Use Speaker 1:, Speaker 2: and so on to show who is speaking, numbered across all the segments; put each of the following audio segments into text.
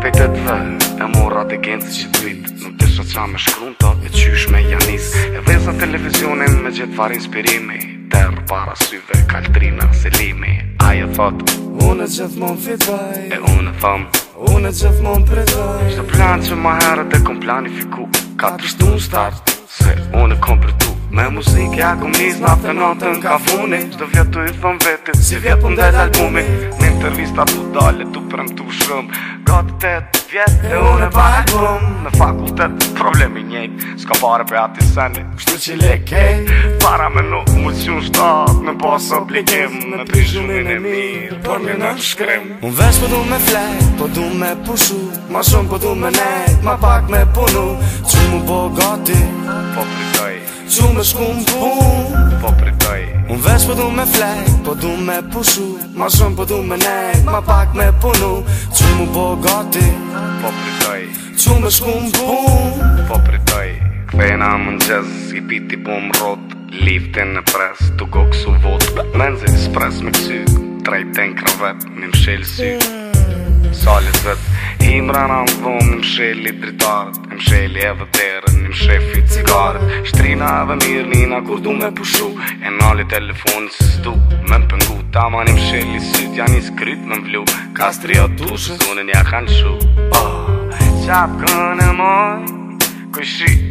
Speaker 1: Pëtët dhe e mora dhe gjenësi që dritë Nuk të shëtë qa me shkrunë të e qysh me janis E vesa televizionin me gjithë farë inspirimi Terë para syve kaltrina se limi Ajo thot Unë e gjithë mon fitaj E unë e thëmë Unë e gjithë mon pritaj plan që ma herët e kom planifiku Ka të shtu në start Se unë e kom përtu Me muzik ja kom njës në aftë në në ka funi Shdo vjetu i thëm vetit Si vjetu në dhe albumi Në intervista të dalë e tu përëm të shëmë gatet vjet e unë vajgum në fakultet problemi një s'ka pare për ati sëni kështu që le kej para me nuk më që shtatë, në posë obligim në pishunin e mirë por një në shkrim unë vesh po du me flet po du me pushu ma shumë po du me nejt ma pak me punu që mu bo gati po përdoj që mu shkum pun Mas po du me flek, po du me pushu Ma shumë po du me nek, ma pak me punu Që mu bo gati, po pritoj Që me shku më bun, po pritoj Kvejna më në gjez, i piti po më rot Liftin në pres, tu go kësu vot Menzi dispres me kësyk, trejten kravet Mi më shelë syk mm salit vet Imran më dhumë, më shelli dritarët Më shelli edhe terën, më shefi cigaret Shtrina edhe mirë, nina kur du me pushu E nali telefonë, së stu me më pëngu Ta ma një më shelli sytë, janë i skryt me më vlu Kastri o tushë, zunën ja kanë shu oh, Qapë kënë e moj, kuj shytë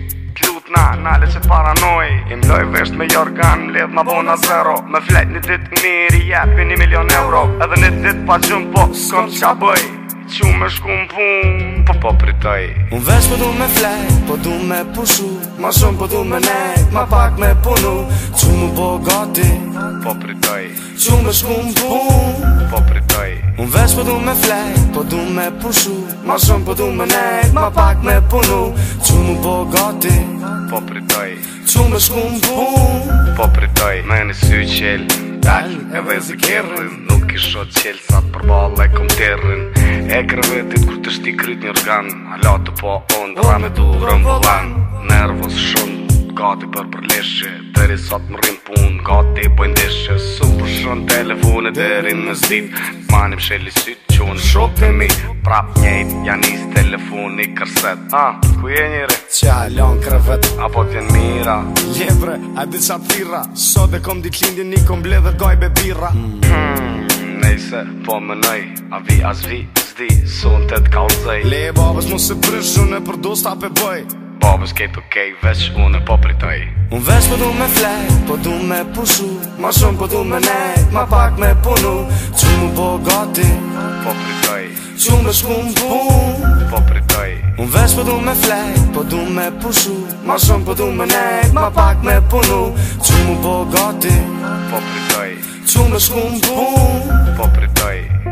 Speaker 1: na, nale që paranoj Im loj me jorgan, mledh ma bona zero Me flet një dit miri, jepi një milion euro Edhe një dit pa gjumë, po s'kom qa bëj Qu me shku në pun, po po pritoj Unë vesh po du me flet po du me pushu Ma shumë po du me nejt, ma pak me punu Qu mu bo gati, po pritoj Qu me shku në pun, po pritoj Unë vesh po du me flet po du me pushu Ma shumë po du me nejt, ma pak me punu Qu mu bo po pritaj, Qo me shku në bun Po pritaj Me në sy qel Dal e dhe zikirin Nuk isho qel sa për bala e kom tërin E krevetit kur të shti kryt një organ Halo të po on Dra me durën volan Nervos shumë Gati për për leshe Dheri sot më rrim pun Gati bojnë deshe Su për shumë telefone Dheri në zdit Manim shelli syt Qo në mi Prap njejt janist telefon një kërset Ah, Ku je njëri? Qa lën krevet Apo t'jen mira Ljevre, a di qa pira So dhe kom di klindin një kom ble dhe gojbe bira Hmm, nejse, po më nëj A vi, as vi, zdi, sun të t'ka zëj Le, babes, mu se prysh, unë e përdu s'ta pe bëj Babes, kejt okej, okay, veç, unë e po pritoj Unë veç, po du me flet, po du me pushu Ma shumë, po du me nejt, ma pak me punu Që mu bo po gati, po pritoj që me shku më bun Po pritoj Unë vesh po du me flek, po du me pushu Ma shumë po du me nek, ma pak me punu Që mu bo gati Po pritoj Që me shku më bun Po pritoj